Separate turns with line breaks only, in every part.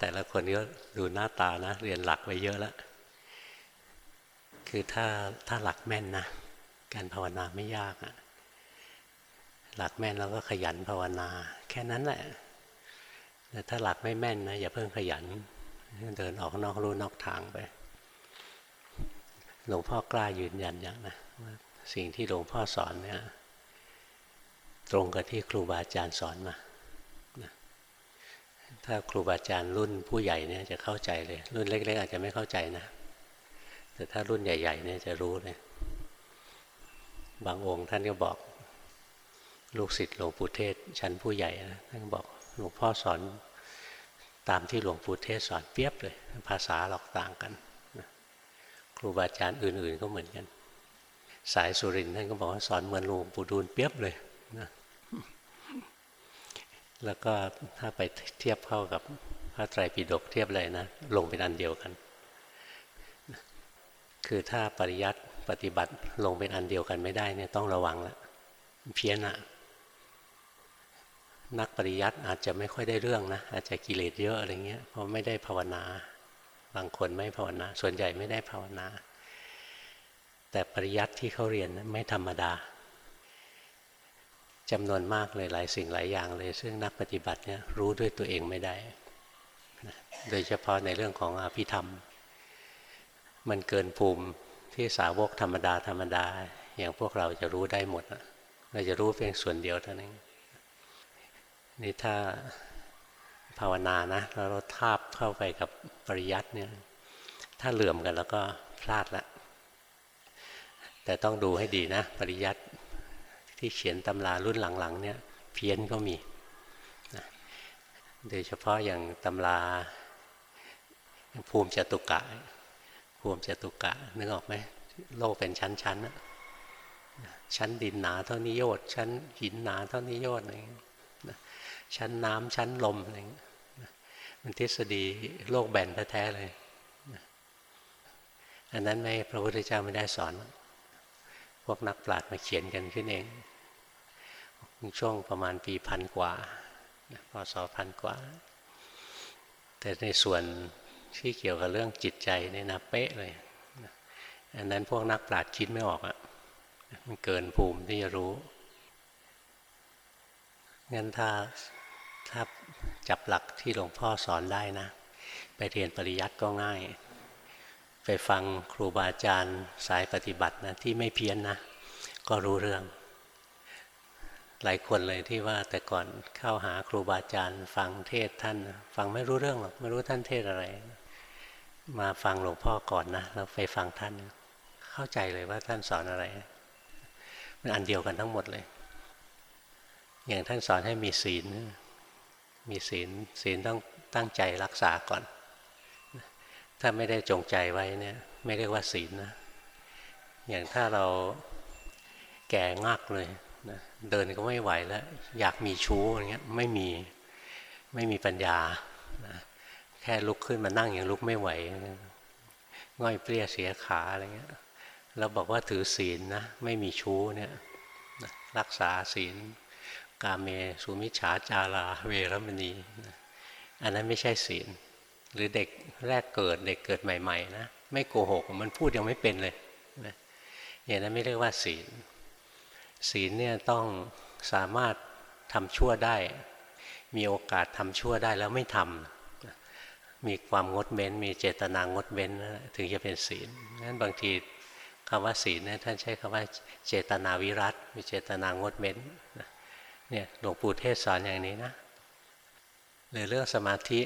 แต่ละคนก็ดูหน้าตานะ เรียนหลักไปเยอะแล้ว คือถ้าถ้าหลักแม่นนะ การภาวนาไม่ยากอะหลักแม่นเราก็ขยันภาวนา แค่นั้นแหละแต่ถ้าหลักไม่แม่นนะอย่าเพิ่งขยัน เดินออกนอกรูนอกทางไป หลวงพ่อกล้ายืนยันอย่างนะว่าสิ่งที่หลวงพ่อสอนเนี่ยตรงกับที่ครูบาอาจารย์สอนมา ถ้าครูบาอาจารย์รุ่นผู้ใหญ่เนี่ยจะเข้าใจเลย รุ่นเล็ก ๆ อาจจะไม่เข้าใจนะ แต่ถ้ารุ่นใหญ่ ๆ เนี่ยจะรู้เลยบางองค์ท่านก็บอก ลูกศิษย์หลวงปู่เทศ ชั้นผู้ใหญ่นะท่านบอกหลวงพ่อสอนตามที่หลวงปู่เทศสอนเปียบเลย ภาษาหลอกต่างกันครูบาอาจารย์อื่น ๆ ก็เหมือนกัน สายสุรินท่านก็บอกว่าสอนเหมือนหลวงปู่ดูลเปียบเลยนะ แล้วก็ถ้าไปเทียบเข้ากับพระไตรปิฎกเทียบเลยนะ ลงเป็นอันเดียวกัน คือถ้าปริยัติปฏิบัติลงเป็นอันเดียวกันไม่ได้เนี่ยต้องระวังแล้วเพี้ยนอะนักปริยัติอาจจะไม่ค่อยได้เรื่องนะ อาจจะกิเลสเยอะอะไรเงี้ยเพราะไม่ได้ภาวนา บางคนไม่ภาวนา ส่วนใหญ่ไม่ได้ภาวนา แต่ปริยัติที่เขาเรียนไม่ธรรมดา จำนวนมากเลยหลายสิ่งหลายอย่างเลย ซึ่งนักปฏิบัติเนี่ยรู้ด้วยตัวเองไม่ได้ โดยเฉพาะในเรื่องของอภิธรรม มันเกินภูมิที่สาวกธรรมดาธรรมดา อย่างพวกเราจะรู้ได้หมดเราจะรู้เพียงส่วนเดียวเท่านั้นนี่ถ้าภาวนานะแล้วเราทาบเข้าไปกับปริยัติเนี่ยถ้าเหลื่อมกันแล้วก็พลาดละแต่ต้องดูให้ดีนะ ปริยัติ ที่เขียนตำรารุ่นหลังๆเนี่ยเพี้ยนก็มีนะโดยเฉพาะอย่างตำราภูมิจตุกะ ภูมิจตุกะนึกออกไหมโลกเป็นชั้นๆนะชั้นดินหนาเท่านี้โยดชั้นหินหนาเท่านี้โยดอะไรชั้นน้ำชั้นลมอะไรมันทฤษฎีโลกแบนแท้ๆเลย อันนั้นไม่พระพุทธเจ้าไม่ได้สอน พวกนักปราชญ์มาเขียนกันขึ้นเอง ช่วงประมาณปีพันกว่าพศพันกว่า แต่ในส่วนที่เกี่ยวกับเรื่องจิตใจเนี่ยนะเป๊ะเลยอันนั้นพวกนักปราชญ์คิดไม่ออกอะ่ะมันเกินภูมิที่จะรู้งั้นถ้าถ้าจับหลักที่หลวงพ่อสอนได้นะ ไปเรียนปริยัติก็ง่าย ไปฟังครูบาอาจารย์สายปฏิบัตินะที่ไม่เพี้ยนนะ ก็รู้เรื่อง หลายคนเลยที่ว่าแต่ก่อนเข้าหาครูบาอาจารย์ ฟังเทศท่าน ฟังไม่รู้เรื่องหรอกไม่รู้ท่านเทศอะไร มาฟังหลวงพ่อก่อนนะแล้วไปฟังท่าน เข้าใจเลยว่าท่านสอนอะไร มันอันเดียวกันทั้งหมดเลย อย่างท่านสอนให้มีศีล มีศีลศีลต้องตั้งใจรักษาก่อน ถ้าไม่ได้จงใจไว้เนี่ย ไม่เรียกว่าศีลนะอย่างถ้าเราแก่งักเลย นะเดินก็ไม่ไหวแล้ว อยากมีชู้อย่างเงี้ยไม่มีไม่มีปัญญานะแค่ลุกขึ้นมานั่งอย่างลุกไม่ไหวง่อยเปรี้ยเสียขาอะไรเงี้ยเราบอกว่าถือศีลนะไม่มีชู้เนี่ยรักษาศีล กาเมสุมิชฌาจาราเวรมณีอันนั้นไม่ใช่ศีล หรือเด็กแรกเกิดเด็กเกิดใหม่ๆนะไม่โกหกมันพูดยังไม่เป็นเลยนะอย่างนั้นไม่เรียกว่าศีล ศีลเนี่ยต้องสามารถทำชั่วได้ มีโอกาสทำชั่วได้แล้วไม่ทำมีความงดเว้น มีเจตนางดเว้นถึงจะเป็นศีลนั้นบางทีคำว่าศีลเนี่ยท่านใช้คำว่าเจตนาวิรัตมีเจตนางดเว้นเนี่ยหลวงปู่เทศสอนอย่างนี้นะหรือเรื่องสมาธิ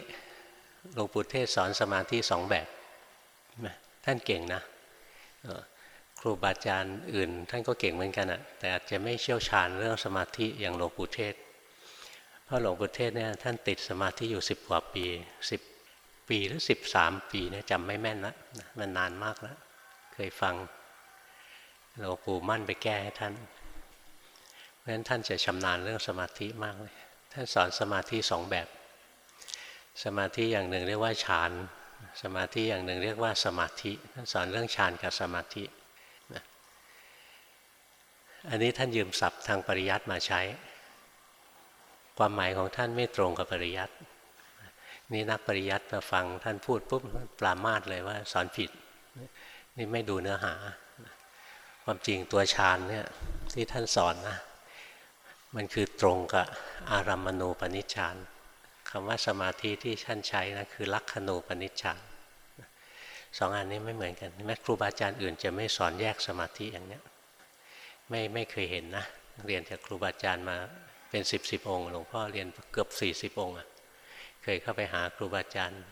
หลวงปู่เทศสอนสมาธิสองแบบท่านเก่งนะ รูบาอาจารย์อื่น ท่านก็เก่งเหมือนกันอะแต่อาจจะไม่เชี่ยวชาญเรื่องสมาธิอย่างหลวงปู่เทศ เพราะหลวงปู่เทศเนี่ยท่านติดสมาธิอยู่สิบกว่าปีสิบปีหรือสิบสามปีเนี่ยจำไม่แม่นละมันนานมากแล้วเคยฟังหลวงปู่มั่นไปแก้ให้ท่านเพราะฉะนั้นท่านจะชำนาญเรื่องสมาธิมากเลยท่านสอนสมาธิสองแบบ สมาธิอย่างหนึ่งเรียกว่าฌานสมาธิอย่างหนึ่งเรียกว่าสมาธิท่านสอนเรื่องฌานกับสมาธิ อันนี้ท่านยืมศัพท์ทางปริยัติมาใช้ ความหมายของท่านไม่ตรงกับปริยัติ นี่นักปริยัติมาฟังท่านพูดปุ๊บปรามาสเลยว่าสอนผิด นี่ไม่ดูเนื้อหา ความจริงตัวฌานเนี่ยที่ท่านสอนนะมันคือตรงกับอารัมมณูปนิชฌานคำว่าสมาธิที่ท่านใช้นะคือลักขณูปนิชฌานสองอันนี้ไม่เหมือนกันแม้ครูบาอาจารย์อื่นจะไม่สอนแยกสมาธิอย่างนี้ ไม่ไม่เคยเห็นนะเรียนจากครูบาอาจารย์มาเป็นสิบสิบองค์หลวงพ่อเรียนเกือบสี่สิบองค์อะเคยเข้าไปหาครูบาอาจารย์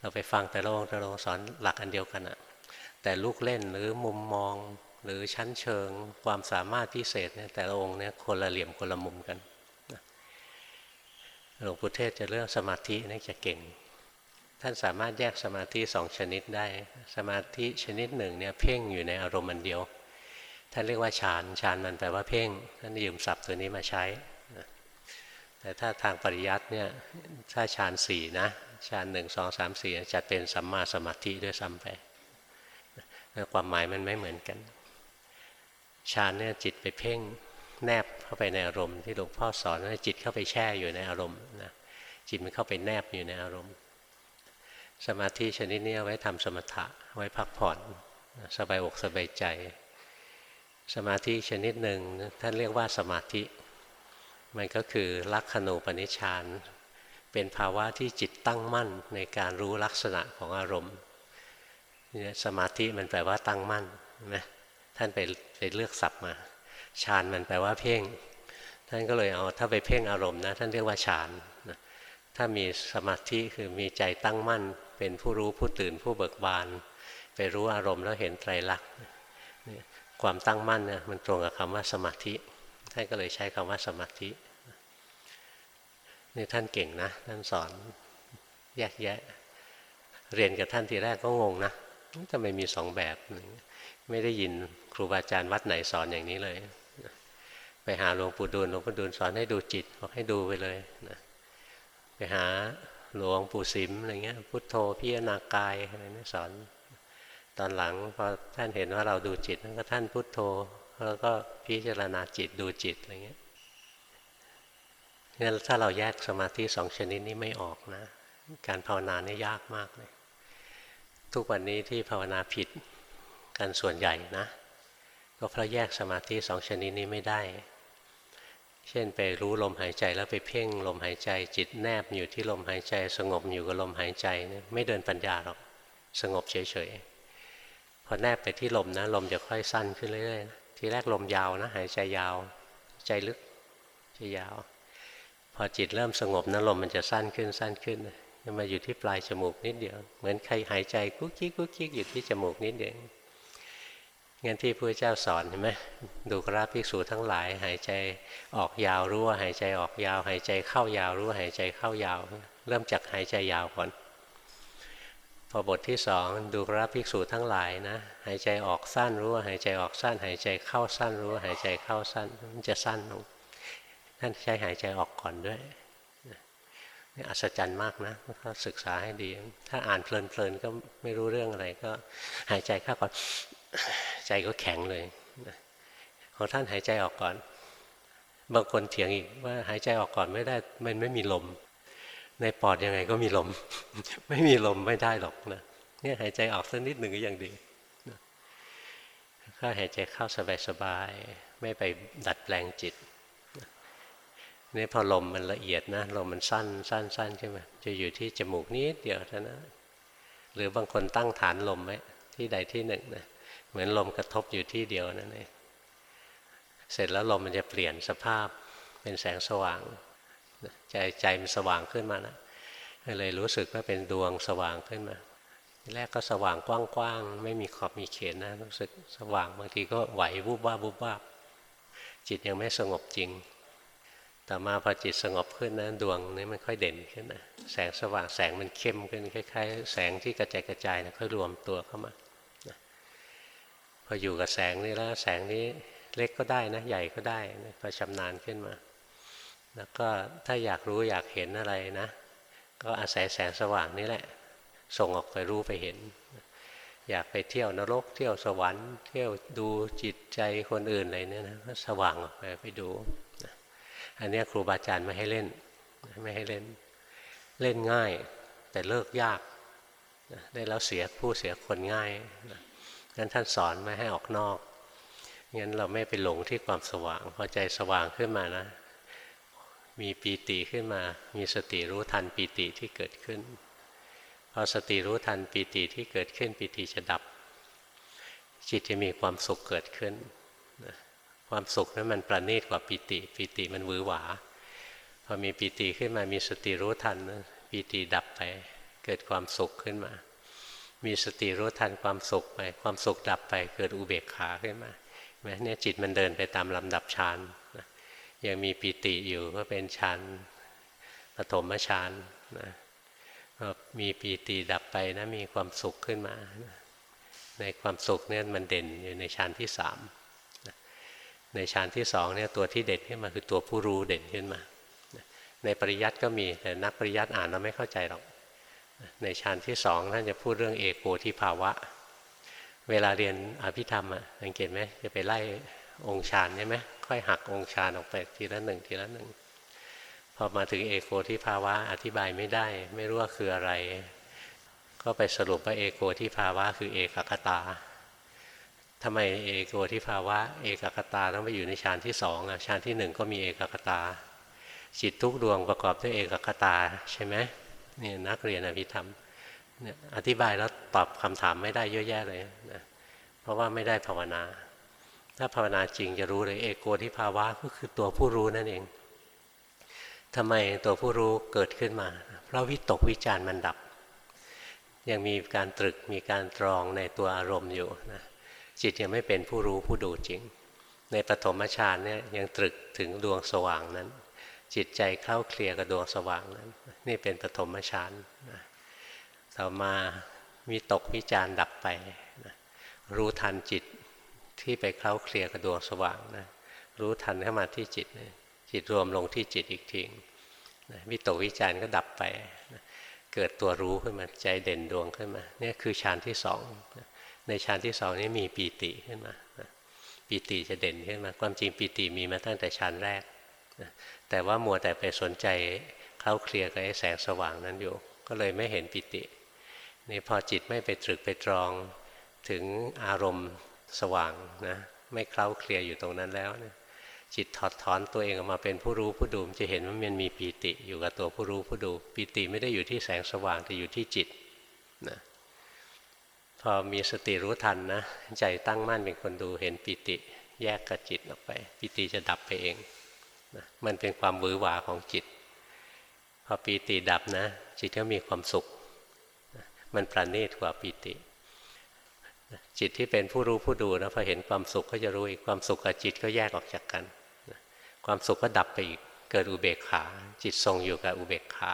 เราไปฟังแต่ละองค์แต่ละองค์สอนหลักอันเดียวกันอะแต่ลูกเล่นหรือมุมมองหรือชั้นเชิงความสามารถพิเศษเนี่ยแต่ละองค์เนี่ยคนละเหลี่ยมคนละมุมกันหลวงพุทเทศจะเรื่องสมาธินี่จะเก่ง ท่านสามารถแยกสมาธิสองชนิดได้ สมาธิชนิดหนึ่งเนี่ยเพ่งอยู่ในอารมณ์มันเดียว ท่านเรียกว่าฌานฌานมันแปลว่าเพ่งท่านยืมศัพท์ตัวนี้มาใช้ แต่ถ้าทางปริยัติเนี่ยถ้าฌานสี่นะฌานหนึ่งสองสามสี่จะเป็นสัมมาสมาธิด้วยซ้ำไปความหมายมันไม่เหมือนกันฌานเนี่ยจิตไปเพ่งแนบเข้าไปในอารมณ์ที่หลวงพ่อสอนว่าจิตเข้าไปแช่อยู่ในอารมณ์นะจิตมันเข้าไปแนบอยู่ในอารมณ์ สมาธิชนิดนี้ไว้ทำสมถะไว้พักผ่อนสบายอกสบายใจ สมาธิชนิดหนึ่งท่านเรียกว่าสมาธิ มันก็คือลักขณูปนิชานเป็นภาวะที่จิตตั้งมั่นในการรู้ลักษณะของอารมณ์สมาธิมันแปลว่าตั้งมั่นนะท่านไปไปเลือกศัพท์มาฌานมันแปลว่าเพ่ง ท่านก็เลยเอาถ้าไปเพ่งอารมณ์นะท่านเรียกว่าฌานนะถ้ามีสมาธิคือมีใจตั้งมั่น เป็นผู้รู้ผู้ตื่นผู้เบิกบาน ไปรู้อารมณ์แล้วเห็นไตรลักษณ์ ความตั้งมั่นเนี่ยมันตรงกับคำว่าสมาธิท่านก็เลยใช้คำว่าสมาธินี่ท่านเก่งนะท่านสอนแยกแยะ เรียนกับท่านทีแรกก็งงนะทำไมมีสองแบบไม่ได้ยินครูบาอาจารย์วัดไหนสอนอย่างนี้เลย ไปหาหลวงปู่ดูลหลวงปู่ดูลสอนให้ดูจิตบอกให้ดูไปเลยนะไปหาหลวงปู่สิมอะไรเงี้ยพุทโธพิจารณากายอะไรนี่สอน ตอนหลังพอท่านเห็นว่าเราดูจิตก็ท่านพุทโธ แล้วก็พิจารณาจิตดูจิตอะไรเงี้ยงั้นถ้าเราแยกสมาธิสองชนิดนี้ไม่ออกนะ การภาวนานี่ยากมากเลย ทุกวันนี้ที่ภาวนาผิดกันส่วนใหญ่นะ ก็เพราะแยกสมาธิสองชนิดนี้ไม่ได้ เช่นไปรู้ลมหายใจแล้วไปเพ่งลมหายใจ จิตแนบอยู่ที่ลมหายใจ สงบอยู่กับลมหายใจไม่เดินปัญญาหรอกสงบเฉยๆ พอแนบไปที่ลมนะ ลมจะค่อยสั้นขึ้นเรื่อยๆ ทีแรกลมยาวนะ หายใจยาว ใจลึกใจยาว พอจิตเริ่มสงบนะลมมันจะสั้นขึ้นสั้นขึ้นจะมาอยู่ที่ปลายจมูกนิดเดียว เหมือนใครหายใจกุ๊กกิ๊กกุ๊กกิ๊กอยู่ที่จมูกนิดเดียวงั้นที่พระเจ้าสอนเห็นไหมดูกราภิกษุทั้งหลาย หายใจออกยาวรู้ว่าหายใจออกยาว หายใจเข้ายาวรู้ว่าหายใจเข้ายาว เริ่มจากหายใจยาวก่อน พอบทที่สองดูกราภิกษุทั้งหลายนะ หายใจออกสั้นรู้ว่าหายใจออกสั้น หายใจเข้าสั้นรู้ว่าหายใจเข้าสั้นมันจะสั้นลงท่านใช้หายใจออกก่อนด้วยนี่อัศจรรย์มากนะถ้าศึกษาให้ดี ถ้าอ่านเพลินๆก็ไม่รู้เรื่องอะไรก็หายใจเข้าก่อนใจก็แข็งเลยของท่านหายใจออกก่อน บางคนเถียงอีกว่าหายใจออกก่อนไม่ได้มันไม่มีลม ในปอดยังไงก็มีลม ไม่มีลมไม่ได้หรอกนะเนี่ยหายใจออกสักนิดหนึ่งก็ยังดีก็หายใจเข้าสบายๆไม่ไปดัดแปลงจิตนี่พอลมมันละเอียดนะลมมันสั้นสั้นสั้นใช่ไหมจะอยู่ที่จมูกนิดเดียวเท่านั้นหรือบางคนตั้งฐานลมไว้ที่ใดที่หนึ่งนะเหมือนลมกระทบอยู่ที่เดียวนั่นเองเสร็จแล้วลมมันจะเปลี่ยนสภาพเป็นแสงสว่าง ใจใจมันสว่างขึ้นมานะเลยรู้สึกว่าเป็นดวงสว่างขึ้นมาแรกก็สว่างกว้างๆ ไม่มีขอบมีเขตนะ รู้สึกสว่างบางทีก็ไหววุบว่าบุบว่าจิตยังไม่สงบจริง ต่อมาพอจิตสงบขึ้นนะดวงนี้มันค่อยเด่นขึ้นนะแสงสว่างแสงมันเข้มขึ้นคล้ายๆ แสงที่กระจายกระจายนะค่อยรวมตัวเข้ามาพออยู่กับแสงนี้แล้วแสงนี้เล็กก็ได้นะใหญ่ก็ได้พอชำนาญขึ้นมา แล้วก็ถ้าอยากรู้อยากเห็นอะไรนะ ก็อาศัยแสงสว่างนี่แหละ ส่งออกไปรู้ไปเห็น อยากไปเที่ยวนรก เที่ยวสวรรค์ เที่ยวดูจิตใจคนอื่นอะไรเนี่ยนะสว่างออกไปไปดู อันนี้ครูบาอาจารย์ไม่ให้เล่น ไม่ให้เล่น เล่นง่าย แต่เลิกยาก ได้แล้วเสียผู้เสียคนง่ายงั้นท่านสอนไม่ให้ออกนอกงั้นเราไม่ไปหลงที่ความสว่าง พอใจสว่างขึ้นมานะ มีปีติขึ้นมา มีสติรู้ทันปีติที่เกิดขึ้น พอสติรู้ทันปีติที่เกิดขึ้นปีติจะดับ จิตจะมีความสุขเกิดขึ้น ความสุขนั้นมันประณีตกว่าปีติ ปีติมันวือหวา พอมีปีติขึ้นมา มีสติรู้ทัน ปีติดับไป เกิดความสุขขึ้นมา มีสติรู้ทันความสุขไป ความสุขดับไป เกิดอุเบกขาขึ้นมาเนี่ยจิตมันเดินไปตามลำดับฌานนะ ยังมีปีติอยู่ก็เป็นฌานปฐมฌานนะมีปีติดับไปนะมีความสุขขึ้นมา ในความสุขเนี่ยมันเด่นอยู่ในฌานที่สามในฌานที่สองเนี่ยตัวที่เด่นขึ้นมาคือตัวผู้รู้เด่นขึ้นมา ในปริยัติก็มีแต่นักปริยัติอ่านเราไม่เข้าใจหรอก ในฌานที่สองท่านจะพูดเรื่องเอโกทิภาวะ เวลาเรียนอภิธรรมอะสังเกตไหมจะไปไล่องค์ฌานใช่ไหม ค่อยหักองค์ฌานออกไปทีละหนึ่งทีละหนึ่งพอมาถึงเอโกที่ภาวะอธิบายไม่ได้ ไม่รู้ว่าคืออะไร ก็ไปสรุปว่าเอโกที่ภาวะคือเอกคตาทำไมเอโกที่ภาวะ เอกคตาต้องไปอยู่ในฌานที่สองฌานที่หนึ่งก็มีเอกคตา จิตทุกดวงประกอบด้วยเอกคตาใช่ไหมนี่นักเรียนอภิธรรมอธิบายแล้วตอบคำถามไม่ได้เยอะแยะเลยนะเพราะว่าไม่ได้ภาวนา ถ้าภาวนาจริงจะรู้เลยเอโกที่ภาวะก็คือตัวผู้รู้นั่นเองทำไมตัวผู้รู้เกิดขึ้นมา เพราะวิตกวิจารมันดับ ยังมีการตรึกมีการตรองในตัวอารมณ์อยู่นะจิตยังไม่เป็นผู้รู้ผู้ดูจริง ในปฐมฌานเนี่ยยังตรึกถึงดวงสว่างนั้น จิตใจเข้าเคลียร์กับดวงสว่างนั้น นี่เป็นปฐมฌานนะต่อมามีตกวิจารดับไปนะรู้ทันจิต ที่ไปเคล้าเคลียกับดวงสว่างนะรู้ทันเข้ามาที่จิตนะจิตรวมลงที่จิตอีกทีนะวิตกวิจารก็ดับไปนะเกิดตัวรู้ขึ้นมาใจเด่นดวงขึ้นมาเนี่ยคือฌานที่สองนะในฌานที่สองนี้มีปีติขึ้นมานะปีติจะเด่นขึ้นมา ความจริงปีติมีมาตั้งแต่ฌานแรกนะแต่ว่ามัวแต่ไปสนใจเคล้าเคลียกับไอ้แสงสว่างนั้นอยู่ ก็เลยไม่เห็นปิตินี่พอจิตไม่ไปตรึกไปตรองถึงอารมณ์ สว่างนะไม่เคล้าเคลียอยู่ตรงนั้นแล้วนะจิตถอดถอนตัวเองออกมาเป็นผู้รู้ผู้ดูมจะเห็นว่ามันมีปีติอยู่กับตัวผู้รู้ผู้ดู ปีติไม่ได้อยู่ที่แสงสว่างแต่อยู่ที่จิตนะพอมีสติรู้ทันนะใจตั้งมั่นเป็นคนดูเห็นปีติ แยกกับจิตออกไปปีติจะดับไปเองนะมันเป็นความวือหวาของจิต พอปีติดับนะ จิตก็มีความสุข มันประณีตกว่าปิติ จิตที่เป็นผู้รู้ผู้ดูนะพอเห็นความสุขก็จะรู้อีกความสุขกับจิตก็แยกออกจากกัน ความสุขก็ดับไปอีกเกิดอุเบกขา จิตทรงอยู่กับอุเบกขา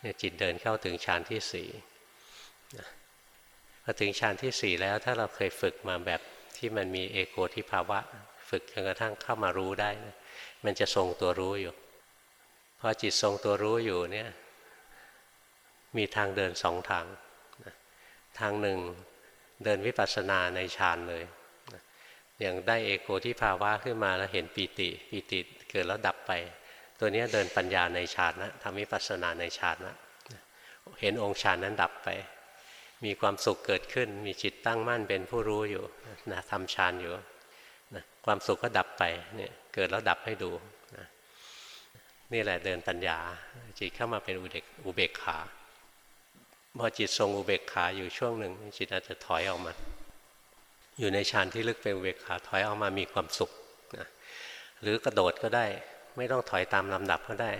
เนี่ยจิตเดินเข้าถึงฌานที่สี่พอถึงฌานที่สี่แล้วถ้าเราเคยฝึกมาแบบที่มันมีเอโกทิภาวะ ฝึกจนกระทั่งเข้ามารู้ได้นะมันจะทรงตัวรู้อยู่ พอจิตทรงตัวรู้อยู่เนี่ยมีทางเดินสองทาง ทางหนึ่ง เดินวิปัสสนาในฌานเลย อย่างได้เอโกที่ภาวะขึ้นมาแล้วเห็นปีติปีติเกิดแล้วดับไป ตัวนี้เดินปัญญาในฌานนะทำวิปัสสนาในฌานนะเห็นองค์ฌานนั้นดับไป มีความสุขเกิดขึ้น มีจิตตั้งมั่นเป็นผู้รู้อยู่นะทำฌานอยู่นะความสุขก็ดับไปเนี่ยเกิดแล้วดับให้ดูนะนี่แหละเดินปัญญาจิตเข้ามาเป็นอุเบกขา พอจิตทรงอุเบกขาอยู่ช่วงหนึ่ง จิตอาจจะถอยออกมา อยู่ในฌานที่ลึกเป็นอุเบกขาถอยออกมามีความสุขนะหรือกระโดดก็ได้ ไม่ต้องถอยตามลำดับก็ได้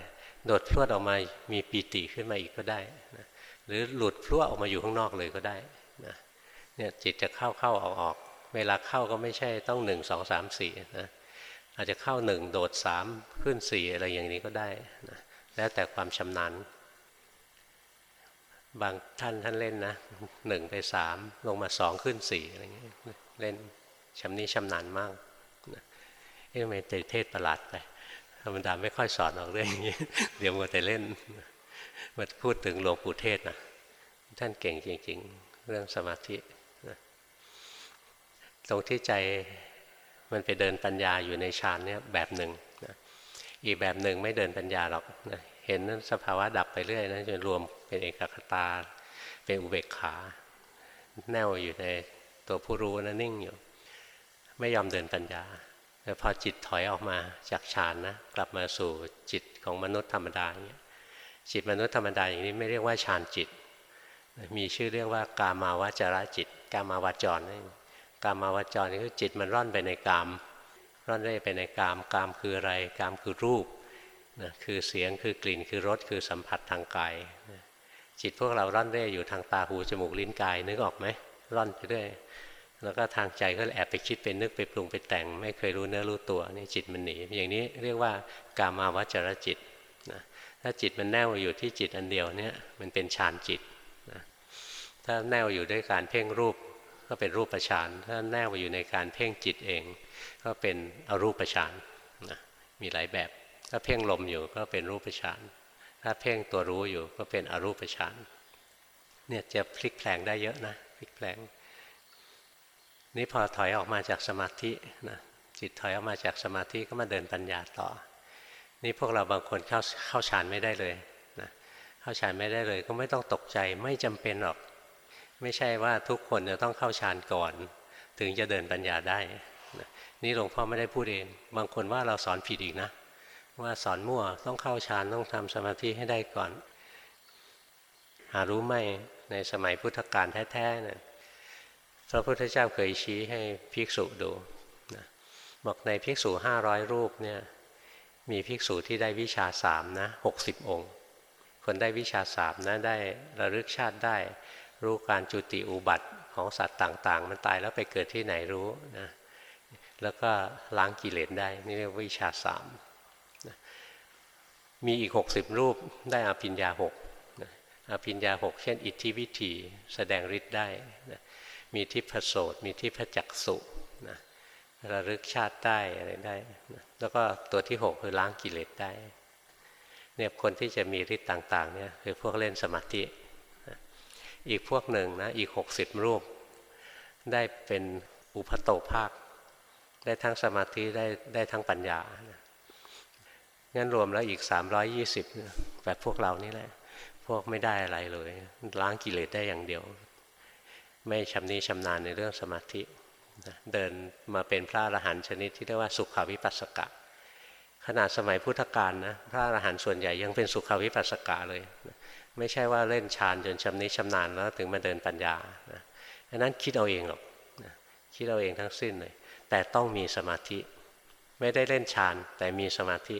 โดดพรวดออกมามีปีติขึ้นมาอีกก็ได้นะหรือหลุดพรวดออกมาอยู่ข้างนอกเลยก็ได้นะเนี่ยจิตจะเข้าเข้าออกออกเวลาเข้าก็ไม่ใช่ต้องหนึ่งสองสามสี่นะอาจจะเข้าหนึ่งโดดสามขึ้นสี่อะไรอย่างนี้ก็ได้นะแล้วแต่ความชำนาญ บางท่านท่านเล่นนะหนึ่งไปสามลงมาสองขึ้นสี่อะไรเงี้ยเล่นชำนี้ชำนาญมากเอ๊ะทำไมเตเทศประหลาดไปธรรมดาไม่ค่อยสอนออกเรื่องอย่างนี้ เดี๋ยวมัวแต่เล่นมาพูดถึงหลวงปู่เทศนะท่านเก่งจริง ๆ เรื่องสมาธินะตรงที่ใจมันไปเดินปัญญาอยู่ในฌานเนี่ยแบบหนึ่งนะอีกแบบหนึ่งไม่เดินปัญญาหรอกนะ หห็นนั้นสภาวะดับไปเรื่อยนะจนรวมเป็นเอกคตา เป็นอุเบกขา แน่วอยู่ในตัวผู้รู้นะนิ่งอยู่ ไม่ยอมเดินปัญญาแต่พอจิตถอยออกมาจากฌานนะกลับมาสู่จิตของมนุษย์ธรรมดาอย่างเงี้จิตมนุษย์ธรรมดาอย่างนี้ไม่เรียกว่าฌานจิต มีชื่อเรียกว่ากามาวจระจิต กามาวจรนี่กามาวจรนี่คือจิตมันร่อนไปในกาม ร่อนเร่ไปในกาม กามคืออะไร กามคือรูป นะคือเสียงคือกลิ่นคือรสคือสัมผัสทางกายนะจิตพวกเราร่อนเร่อยู่ทางตาหูจมูกลิ้นกายนึกออกไหมร่อนไปเรื่อยแล้วก็ทางใจก็แอบไปคิดไปนึกไปปรุงไปแต่ง ไม่เคยรู้เนื้อรู้ตัวนี่จิตมันหนีอย่างนี้เรียกว่ากามาวจรจิตนะถ้าจิตมันแน่วอยู่ที่จิตอันเดียวเนี่ยมันเป็นฌานจิตนะถ้าแน่วอยู่ด้วยการเพ่งรูปก็เป็นรูปฌานถ้าแน่วอยู่ในการเพ่งจิตเอง ก็เป็นอรูปฌานนะมีหลายแบบ ถ้าเพ่งลมอยู่ก็เป็นรูปฌานถ้าเพ่งตัวรู้อยู่ก็เป็นอรูปฌานเนี่ยจะพลิกแปลงได้เยอะนะพลิกแปลง นี่พอถอยออกมาจากสมาธินะจิตถอยออกมาจากสมาธิก็มาเดินปัญญาต่อ นี่พวกเราบางคนเข้าเข้าฌานไม่ได้เลยนะเข้าฌานไม่ได้เลยก็ไม่ต้องตกใจไม่จำเป็นหรอก ไม่ใช่ว่าทุกคนจะต้องเข้าฌานก่อน ถึงจะเดินปัญญาได้นะนี่หลวงพ่อไม่ได้พูดเอง บางคนว่าเราสอนผิดอีกนะ ว่าสอนมั่วต้องเข้าฌานต้องทำสมาธิให้ได้ก่อน หารู้ไหมในสมัยพุทธกาลแท้ๆเนะพระพุทธเจ้าเคยชี้ให้ภิกษุดูนะบอกในภิกษุห้าร้อยรูปเนี่ยมีภิกษุที่ได้วิชาสามนะหกสิบองค์ คนได้วิชาสามนะได้ระลึกชาติได้ รู้การจุติอุบัติของสัตว์ต่างๆ มันตายแล้วไปเกิดที่ไหนรู้นะแล้วก็ล้างกิเลสได้ นี่เรียกวิชาสาม มีอีกหกสิบรูปได้อภิญญาหกอภิญญาหกเช่น อิทธิวิธีแสดงฤทธิ์ได้นะมีทิพโสตมีทิพจักสุนะระลึกชาติได้อะไรได้นะแล้วก็ตัวที่หกคือล้างกิเลสได้เนี่ยคนที่จะมีฤทธิ์ต่างๆเนี่ยคือพวกเล่นสมาธินะอีกพวกหนึ่งนะอีกหกสิบรูป ได้เป็นอุปโตภาค ได้ทั้งสมาธิได้ได้ทั้งปัญญานะ งั้นรวมแล้วอีก 320แบบพวกเรานี่แหละ พวกไม่ได้อะไรเลย ล้างกิเลสได้อย่างเดียว ไม่ชำนิชำนาญในเรื่องสมาธิเดินมาเป็นพระอรหันต์ชนิดที่เรียกว่าสุขาวิปัสสกะ ขนาดสมัยพุทธกาลนะพระอรหันต์ส่วนใหญ่ยังเป็นสุขาวิปัสสกะเลย ไม่ใช่ว่าเล่นฌานจนชำนิชำนาญแล้วถึงมาเดินปัญญาอันนั้นคิดเอาเองหรอกคิดเอาเองทั้งสิ้นเลย แต่ต้องมีสมาธิ ไม่ได้เล่นฌานแต่มีสมาธิ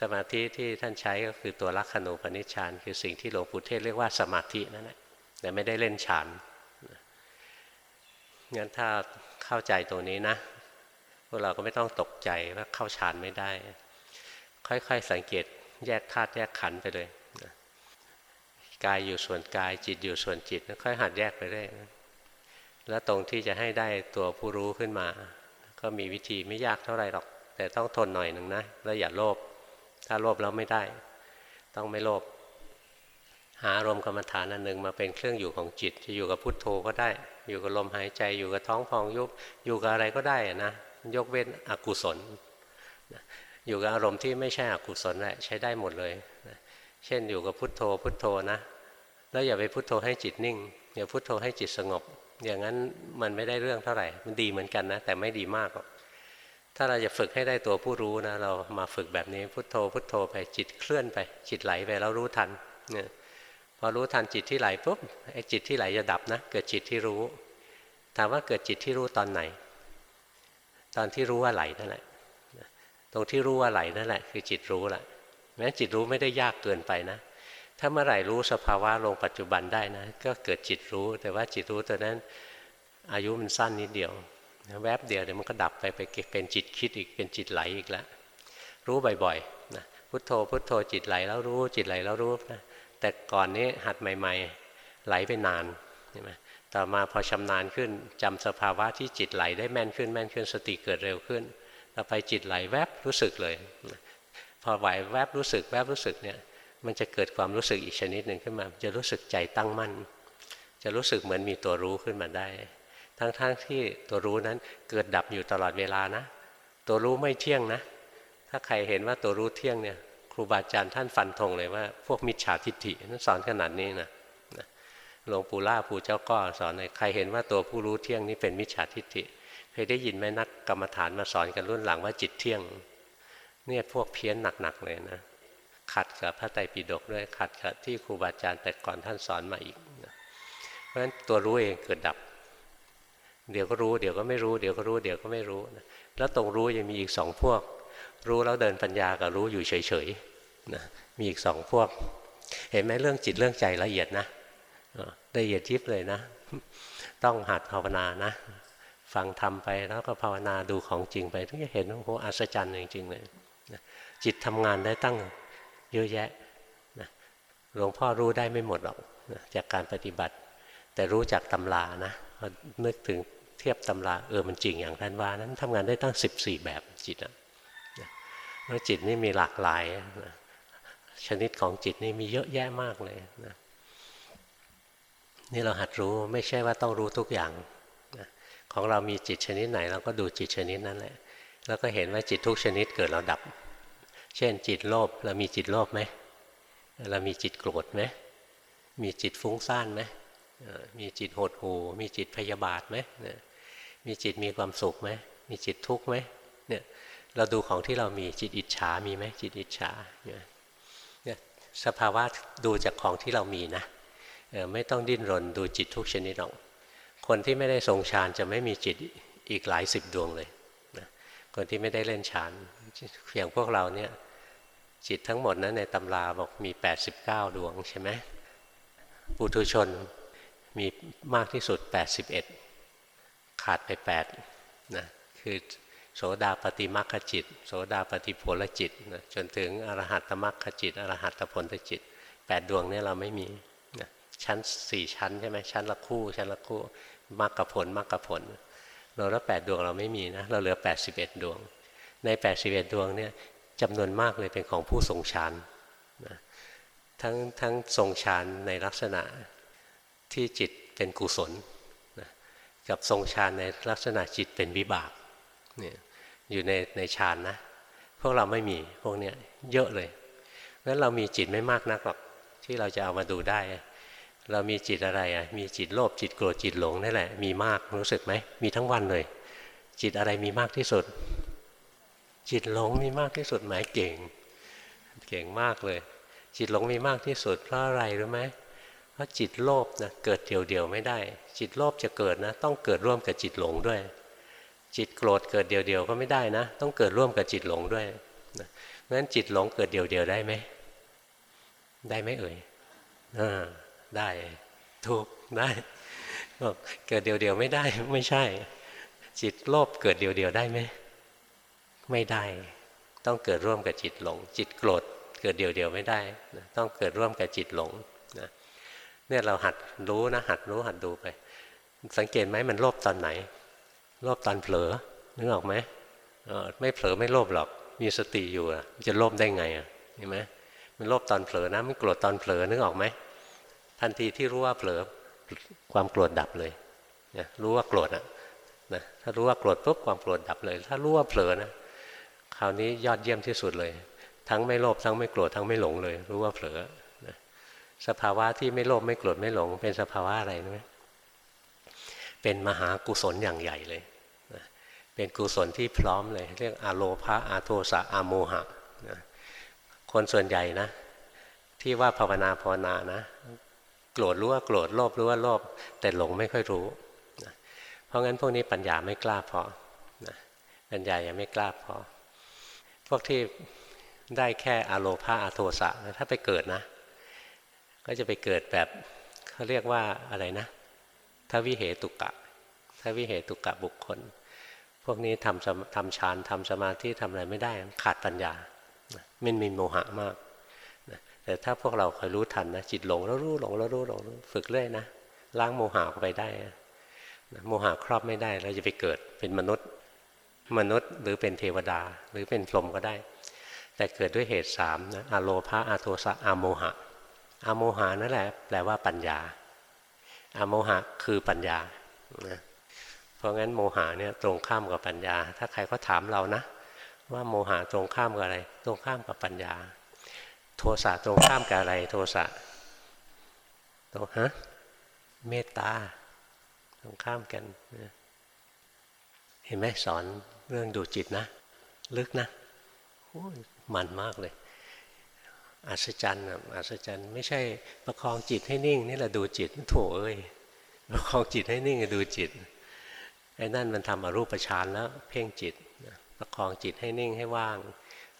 สมาธิที่ท่านใช้ก็คือตัวลักขณูปนิชฌานคือสิ่งที่หลวงปู่เทศเรียกว่าสมาธินั่นแหละแต่ไม่ได้เล่นฌานงั้นถ้าเข้าใจตรงนี้นะ พวกเราก็ไม่ต้องตกใจว่าเข้าฌานไม่ได้ ค่อยๆสังเกตแยกธาตุแยกขันไปเลยกายอยู่ส่วนกายจิตอยู่ส่วนจิตค่อยหัดแยกไปเรื่อยแล้วตรงที่จะให้ได้ตัวผู้รู้ขึ้นมา ก็มีวิธีไม่ยากเท่าไหร่หรอก แต่ต้องทนหน่อยหนึ่งนะ แล้วอย่าโลภ ถ้าโลภแล้วไม่ได้ ต้องไม่โลภหาอารมณ์กรรมฐานอันหนึ่งมาเป็นเครื่องอยู่ของจิต จะอยู่กับพุทโธก็ได้ อยู่กับลมหายใจอยู่กับท้องพองยุบอยู่กับอะไรก็ได้นะยกเว้นอกุศล อยู่กับอารมณ์ที่ไม่ใช่อกุศลแหละใช้ได้หมดเลย เช่นอยู่กับพุทโธพุทโธนะแล้วอย่าไปพุทโธให้จิตนิ่งอย่าพุทโธให้จิตสงบ อย่างนั้นมันไม่ได้เรื่องเท่าไหร่ มันดีเหมือนกันนะแต่ไม่ดีมากหรอก ถ้าเราจะฝึกให้ได้ตัวผู้รู้นะ เรามาฝึกแบบนี้พุทโธ พุทโธไปจิตเคลื่อนไป จิตไหลไปแล้วรู้ทันเนี่ยพอรู้ทันจิตที่ไหลปุ๊บไอ้จิตที่ไหลจะดับนะ เกิดจิตที่รู้ ถามว่าเกิดจิตที่รู้ตอนไหน ตอนที่รู้ว่าไหลนั่นแหละตรงที่รู้ว่าไหลนั่นแหละคือจิตรู้แหละแม้จิตรู้ไม่ได้ยากเกินไปนะ ถ้าเมื่อไหร่รู้สภาวะลงปัจจุบันได้นะ ก็เกิดจิตรู้ แต่ว่าจิตรู้ตัวนั้นอายุมันสั้นนิดเดียว แวบเดียวเดี๋ยวมันก็ดับไปไปเป็นจิตคิดอีกเป็นจิตไหลอีกแล้วรู้บ่อยๆนะพุทโธพุทโธจิตไหลแล้วรู้จิตไหลแล้วรู้นะแต่ก่อนนี้หัดใหม่ ๆ ไหลไปนานใช่ไหมต่อมาพอชำนาญขึ้นจำสภาวะที่จิตไหลได้แม่นขึ้นแม่นขึ้นสติเกิดเร็วขึ้นต่อไปจิตไหลแวบรู้สึกเลย พอไหวแวบรู้สึกแวบรู้สึกเนี่ยมันจะเกิดความรู้สึกอีกชนิดหนึ่งขึ้นมา จะรู้สึกใจตั้งมั่น จะรู้สึกเหมือนมีตัวรู้ขึ้นมาได้ ทั้งๆทที่ตัวรู้นั้นเกิดดับอยู่ตลอดเวลานะ ตัวรู้ไม่เที่ยงนะ ถ้าใครเห็นว่าตัวรู้เที่ยงเนี่ยครูบาอาจารย์ท่านฟันธงเลยว่า พวกมิจฉาทิฏฐินั่นสอนขนาดนี้นะหลวงปู่ล่าปู่เจ้าก็สอนเลยใครเห็นว่าตัวผู้รู้เที่ยงนี้เป็นมิจฉาทิฏฐิเคยได้ยินไหมนักกรรมฐานมาสอนกันรุ่นหลังว่าจิตเที่ยง เนี่ยพวกเพี้ยนหนักๆเลยนะขัดกับพระไตรปิฎกด้วยขัดกับที่ครูบาอาจารย์แต่ก่อนท่านสอนมาอีกนะเพราะฉะนั้นตัวรู้เองเกิดดับ เดี๋ยวก็รู้เดี๋ยวก็ไม่รู้เดี๋ยวก็รู้เดี๋ยวก็ไม่รู้นะแล้วตรงรู้ยังมีอีกสองพวก รู้แล้วเดินปัญญากับรู้อยู่เฉยๆนะมีอีกสองพวก เห็นไหมเรื่องจิตเรื่องใจละเอียดนะละเอียดยิบเลยนะ ต้องหัดภาวนานะ ฟังทำไปแล้วก็ภาวนาดูของจริงไปถึงจะเห็นโอ้โหอัศจรรย์จริงๆเลยจิตทำงานได้ตั้งเยอะแยะหลวงพ่อรู้ได้ไม่หมดหรอกจากการปฏิบัติ แต่รู้จากตำรานะนึกถึง เทียบตำราเออมันจริงอย่างท่านว่านั้นทำงานได้ตั้ง 14 แบบจิตนะแล้วจิตนี่มีหลากหลายนะชนิดของจิตนี่มีเยอะแยะมากเลยนะนี่เราหัดรู้ไม่ใช่ว่าต้องรู้ทุกอย่างนะของเรามีจิตชนิดไหน เราก็ดูจิตชนิดนั้นแหละแล้วก็เห็นว่าจิตทุกชนิดเกิดเราดับ เช่น จิตโลภเรามีจิตโลภไหมเรามีจิตโกรธไหมมีจิตฟุ้งซ่านไหม มีจิตหดหู มีจิตพยาบาทไหมมีจิตมีความสุขไหมมีจิตทุกข์ไหมเนี่ยเราดูของที่เรามีจิตอิจฉามีไหมจิตอิจฉาเนี่ยสภาวะดูจากของที่เรามีนะไม่ต้องดิ้นรนดูจิตทุกชนิดหรอกคนที่ไม่ได้ทรงฌานจะไม่มีจิตอีกหลายสิบดวงเลยนะคนที่ไม่ได้เล่นฌานอย่างพวกเราเนี่ยจิตทั้งหมดนะั้นในตำราบอกมี 89 ดวงใช่ไหมปุถุชน มีมากที่สุด 81 ขาดไป8นะคือโสดาปฏิมัคคจิต โสดาปฏิผลจิตนะจนถึงอรหัตมัคคจิต อรหัตผลจิต 8 ดวงนี้เราไม่มีนะชั้นสี่ชั้นใช่ไหมชั้นละคู่ ชั้นละคู่มรรคผลมรรคผล เราละแปดดวงเราไม่มีนะ เราเหลือ 81 ดวง ใน 81 ดวงเนี่ยจำนวนมากเลยเป็นของผู้ทรงฌานนะทั้งทั้งทรงฌานในลักษณะ ที่จิตเป็นกุศลนะกับทรงฌานในลักษณะจิตเป็นวิบากเนี่ยอยู่ในในฌานนะ พวกเราไม่มีพวกเนี้ยเยอะเลยงั้นเรามีจิตไม่มากนักหรอกที่เราจะเอามาดูได้ เรามีจิตอะไรอะมีจิตโลภจิตโกรธจิตหลงนั่แหละ มีมากรู้สึกไหมมีทั้งวันเลย จิตอะไรมีมากที่สุด จิตหลงมีมากที่สุดหมายเก่ง เก่งมากเลย จิตหลงมีมากที่สุดเพราะอะไรรู้ไหมเพราะจิตโลภนะเกิดเดี่ยวๆไม่ได้ จิตโลภจะเกิดนะ ต้องเกิดร่วมกับจิตหลงด้วย จิตโกรธเกิดเดี่ยวๆก็ไม่ได้นะ ต้องเกิดร่วมกับจิตหลงด้วยนะเพราะฉะนั้นจิตหลงเกิดเดี่ยวๆได้ไหมได้ไหมเอ่ยอ่าได้ถูกได้เกิดเดี่ยวๆไม่ได้ไม่ใช่ จิตโลภเกิดเดี่ยวๆได้ไหมไม่ได้ ต้องเกิดร่วมกับจิตหลง จิตโกรธเกิดเดี่ยวๆไม่ได้ ต้องเกิดร่วมกับจิตหลง เนี่ยเราหัดรู้นะหัดรู้หัดดูไป สังเกตไหมมันโลภตอนไหน โลภตอนเผลอนึกออกไหมไม่เผลอไม่โลภหรอก มีสติอยู่จะโลภได้ไงอะเห็นไหมมันโลภตอนเผลอนะมันโกรธตอนเผลอนึกออกไหมทันทีที่รู้ว่าเผลอความโกรธดับเลยนะรู้ว่าโกรธอะนะถ้ารู้ว่าโกรธปุ๊บความโกรธดับเลย ถ้ารู้ว่าเผลอนะคราวนี้ยอดเยี่ยมที่สุดเลย ทั้งไม่โลภทั้งไม่โกรธทั้งไม่หลงเลย รู้ว่าเผลอ สภาวะที่ไม่โลภไม่โกรธไม่หลง เป็นสภาวะอะไรรู้ไหมเป็นมหากุศลอย่างใหญ่เลย เป็นกุศลที่พร้อมเลย เรียกอะโลภะอาโทสะอะโมหะคนส่วนใหญ่นะ ที่ว่าภาวนาภาวนานะ โกรธรู้ว่าโกรธโลภรู้ว่าโลภแต่หลงไม่ค่อยรู้เพราะงั้นพวกนี้ปัญญาไม่กล้าพอปัญญายังไม่กล้าพอพวกที่ได้แค่อโลภาอโทสะถ้าไปเกิดนะ ก็จะไปเกิดแบบเขาเรียกว่าอะไรนะทวิเหตุกะทวิเหตุกะบุคคล พวกนี้ทำทำฌานทำสมาธิทำอะไรไม่ได้ขาดปัญญามันมีโมหะมากแต่ถ้าพวกเราคอยรู้ทันนะจิตหลงแล้วรู้หลงแล้วรู้หลงฝึกเรื่อยนะล้างโมหะไปได้โมหะครอบไม่ได้เราจะไปเกิดเป็นมนุษย์มนุษย์หรือเป็นเทวดาหรือเป็นพรหมก็ได้ แต่เกิดด้วยเหตุสามนะอโลภาอาโทสะอะโมหะ อโมหานั่นแหละ แปลว่าปัญญาอโมหะคือปัญญานะเพราะงั้นโมหะเนี่ยตรงข้ามกับปัญญา ถ้าใครก็ถามเรานะ ว่าโมหะตรงข้ามกับอะไร ตรงข้ามกับปัญญา โทสะตรงข้ามกับอะไร โทสะตรงฮะเมตตาตรงข้ามกันเห็นไหมสอนเรื่องดูจิตนะ ลึกนะมันมากเลย อัศจรรย์อัศจรรย์ไม่ใช่ประคองจิตให้นิ่งนี่แหละดูจิตโถเอ้ยประคองจิตให้นิ่งดูจิตไอ้นั่นมันทำอรูปฌานแล้ว เพ่งจิตประคองจิตให้นิ่งให้ว่าง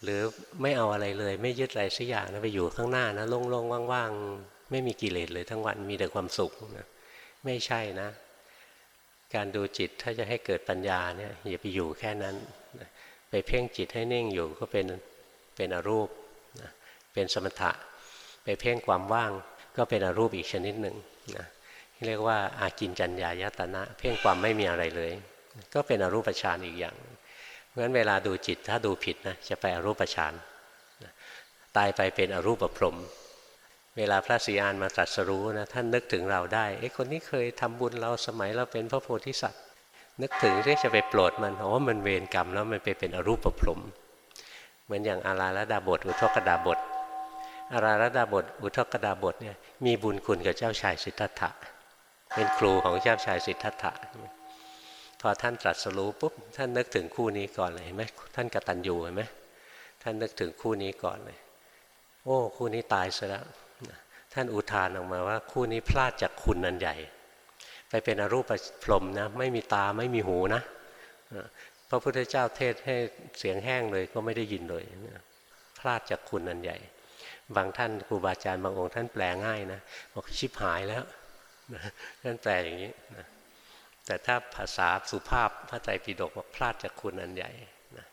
หรือไม่เอาอะไรเลย ไม่ยึดอะไรสักอย่างนะไปอยู่ข้างหน้านะโล่งๆว่างๆ ไม่มีกิเลสเลยทั้งวันมีแต่ความสุขนะไม่ใช่นะ การดูจิตถ้าจะให้เกิดปัญญาเนี่ยอย่าไปอยู่แค่นั้น ไปเพ่งจิตให้นิ่งอยู่ก็เป็นเป็นอรูป เป็นสมถะ ไปเพ่งความว่างก็เป็นอรูปอีกชนิดหนึ่งนะเรียกว่าอากินจัญญายตนะ เพ่งความไม่มีอะไรเลย ก็เป็นอรูปฌานอีกอย่างเพราะฉะนั้นเวลาดูจิตถ้าดูผิดนะจะไปอรูปฌานตายไปเป็นอรูปพรมเวลาพระศรีอานมาตรัสรู้นะท่านนึกถึงเราได้ไอ้คนนี้เคยทำบุญเราสมัยเราเป็นพระโพธิสัตว์ นึกถึงที่จะไปโปรดมันโอ้มันเวรกรรมแล้วมันไปเป็นอรูปพรมเหมือนอย่างอาราลดาบทอุทกดาบท อาราลดาบท อุทกดาบทเนี่ยมีบุญคุณกับเจ้าชายสิทธัตถะ เป็นครูของเจ้าชายสิทธัตถะพอท่านตรัสรู้ปุ๊บท่านนึกถึงคู่นี้ก่อนเลยเห็นไหมท่านกตัญญูเห็นไหมท่านนึกถึงคู่นี้ก่อนเลย โอ้คู่นี้ตายซะแล้วท่านอุทานออกมาว่า คู่นี้พลาดจากคุณนันใหญ่ ไปเป็นอรูปพรมนะ ไม่มีตาไม่มีหูนะพระพุทธเจ้าเทศให้เสียงแห้งเลยก็ไม่ได้ยินเลยพลาดจากคุณนันใหญ่ บางท่านครูบาอาจารย์บางองค์ท่านแปลง่ายนะบอกชิบหายแล้วท่านแปลอย่างนี้นะแต่ถ้าภาษาสุภาพพระไตรปิฎกบอกพลาดจากคุณอันใหญ่นะ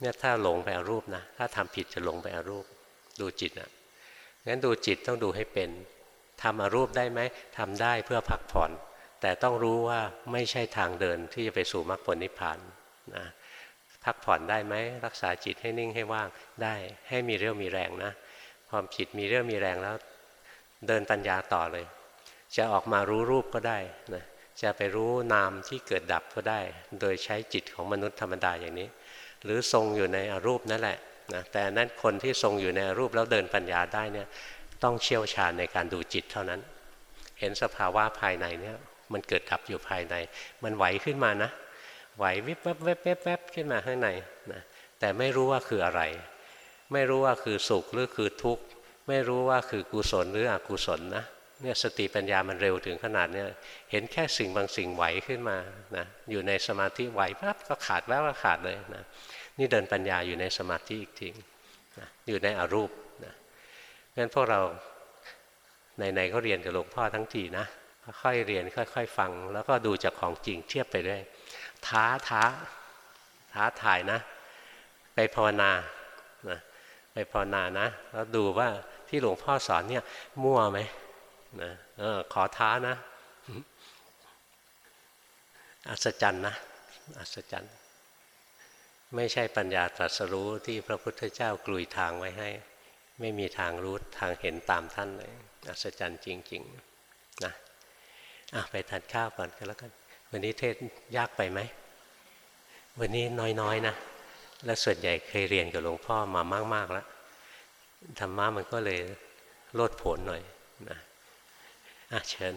เนี่ยถ้าหลงไปอารูปนะ ถ้าทำผิดจะหลงไปอารูป ดูจิตนะงั้นดูจิตต้องดูให้เป็นทำอารูปได้ไหมทำได้เพื่อพักผ่อน แต่ต้องรู้ว่าไม่ใช่ทางเดินที่จะไปสู่มรรคผลนิพพานนะพักผ่อนได้ไหมรักษาจิตให้นิ่งให้ว่างได้ให้มีเรี่ยวมีแรงนะ พอจิตมีเรี่ยวมีแรงแล้ว เดินปัญญาต่อเลย จะออกมารู้รูปก็ได้นะจะไปรู้นามที่เกิดดับก็ได้ โดยใช้จิตของมนุษย์ธรรมดาอย่างนี้ หรือทรงอยู่ในอรูปนั่นแหละนะแต่นั้นคนที่ทรงอยู่ในอรูปแล้วเดินปัญญาได้เนี่ยต้องเชี่ยวชาญในการดูจิตเท่านั้น เห็นสภาวะภายในเนี่ยมันเกิดดับอยู่ภายใน มันไหวขึ้นมานะ ไหววิบวับแวบแวบแวบขึ้นมาข้างในนะแต่ไม่รู้ว่าคืออะไร ไม่รู้ว่าคือสุขหรือคือทุกข์ ไม่รู้ว่าคือกุศลหรืออกุศลนะเนี่ยสติปัญญามันเร็วถึงขนาดเนี่ยเห็นแค่สิ่งบางสิ่งไหวขึ้นมานะอยู่ในสมาธิไหวปั๊บก็ขาดแวบก็ขาดเลยนะนี่เดินปัญญาอยู่ในสมาธิอีกทีนะอยู่ในอรูปนะงั้นพวกเราในๆก็เรียนกับหลวงพ่อทั้งทีนะค่อยเรียนค่อยๆฟัง แล้วก็ดูจากของจริงเทียบไปด้วยท้าท้าท้าถ่ายนะ ไปภาวนา ไปภาวนานะ แล้วดูว่าที่หลวงพ่อสอนเนี่ย มั่วไหมนะออขอท้านะอัศจรรย์นะอัศจรรย์ ไม่ใช่ปัญญาตรัสรู้ที่พระพุทธเจ้ากลุยทางไว้ให้ ไม่มีทางรู้ทางเห็นตามท่านเลยอัศจรรย์จริง ๆนะอะไปทานข้าวก่อนกันแล้วกัน วันนี้เทศยากไปไหม วันนี้น้อยๆนะ และส่วนใหญ่เคยเรียนกับหลวงพ่อมามาก ๆ แล้วธรรมะมันก็เลยโลดโผนหน่อยนะอะเชิญ